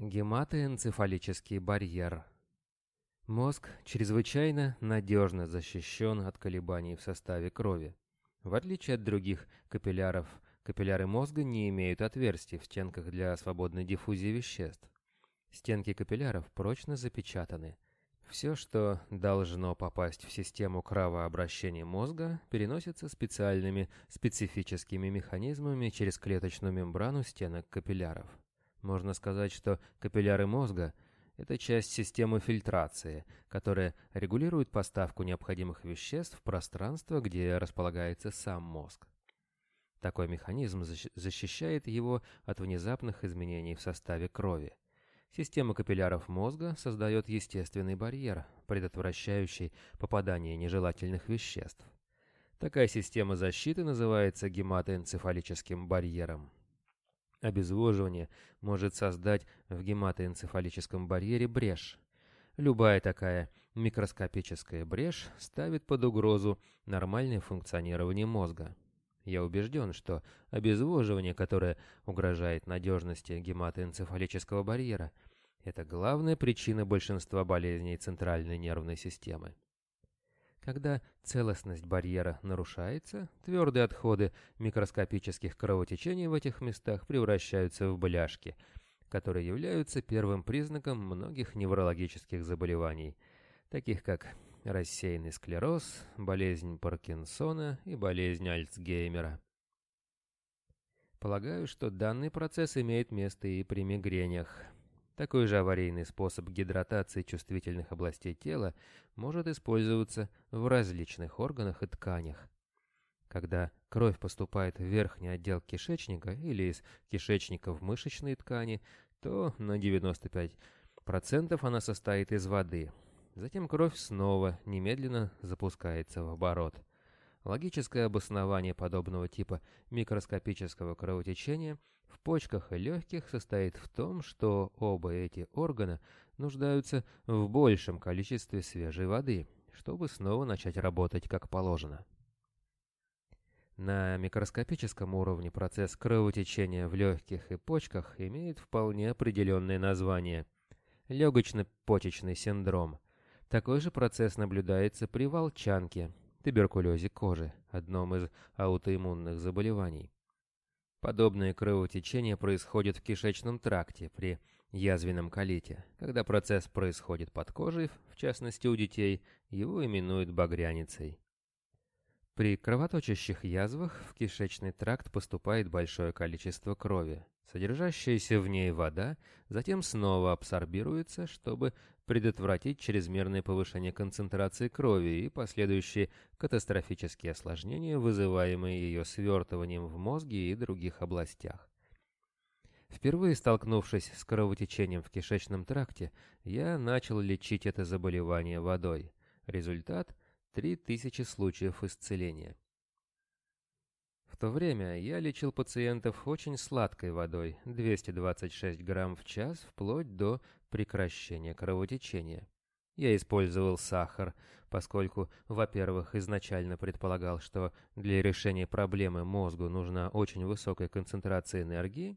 Гематоэнцефалический барьер. Мозг чрезвычайно надежно защищен от колебаний в составе крови. В отличие от других капилляров, капилляры мозга не имеют отверстий в стенках для свободной диффузии веществ. Стенки капилляров прочно запечатаны. Все, что должно попасть в систему кровообращения мозга, переносится специальными специфическими механизмами через клеточную мембрану стенок капилляров. Можно сказать, что капилляры мозга – это часть системы фильтрации, которая регулирует поставку необходимых веществ в пространство, где располагается сам мозг. Такой механизм защищает его от внезапных изменений в составе крови. Система капилляров мозга создает естественный барьер, предотвращающий попадание нежелательных веществ. Такая система защиты называется гематоэнцефалическим барьером. Обезвоживание может создать в гематоэнцефалическом барьере брешь. Любая такая микроскопическая брешь ставит под угрозу нормальное функционирование мозга. Я убежден, что обезвоживание, которое угрожает надежности гематоэнцефалического барьера, это главная причина большинства болезней центральной нервной системы. Когда целостность барьера нарушается, твердые отходы микроскопических кровотечений в этих местах превращаются в бляшки, которые являются первым признаком многих неврологических заболеваний, таких как рассеянный склероз, болезнь Паркинсона и болезнь Альцгеймера. Полагаю, что данный процесс имеет место и при мигрениях. Такой же аварийный способ гидратации чувствительных областей тела может использоваться в различных органах и тканях. Когда кровь поступает в верхний отдел кишечника или из кишечника в мышечные ткани, то на 95% она состоит из воды. Затем кровь снова немедленно запускается в оборот. Логическое обоснование подобного типа микроскопического кровотечения почках и легких состоит в том, что оба эти органа нуждаются в большем количестве свежей воды, чтобы снова начать работать как положено. На микроскопическом уровне процесс кровотечения в легких и почках имеет вполне определенное название – легочно-почечный синдром. Такой же процесс наблюдается при волчанке – туберкулезе кожи, одном из аутоиммунных заболеваний. Подобное кровотечение происходит в кишечном тракте при язвенном колите. Когда процесс происходит под кожей, в частности у детей, его именуют багряницей. При кровоточащих язвах в кишечный тракт поступает большое количество крови. Содержащаяся в ней вода затем снова абсорбируется, чтобы предотвратить чрезмерное повышение концентрации крови и последующие катастрофические осложнения, вызываемые ее свертыванием в мозге и других областях. Впервые столкнувшись с кровотечением в кишечном тракте, я начал лечить это заболевание водой. Результат – 3000 случаев исцеления. То время я лечил пациентов очень сладкой водой, 226 грамм в час, вплоть до прекращения кровотечения. Я использовал сахар, поскольку, во-первых, изначально предполагал, что для решения проблемы мозгу нужна очень высокая концентрация энергии,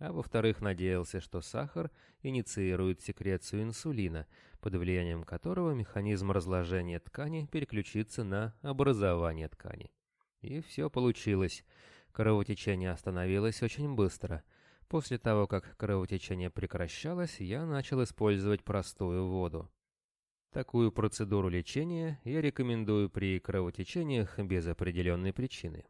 а во-вторых, надеялся, что сахар инициирует секрецию инсулина, под влиянием которого механизм разложения ткани переключится на образование ткани. И все получилось. Кровотечение остановилось очень быстро. После того, как кровотечение прекращалось, я начал использовать простую воду. Такую процедуру лечения я рекомендую при кровотечениях без определенной причины.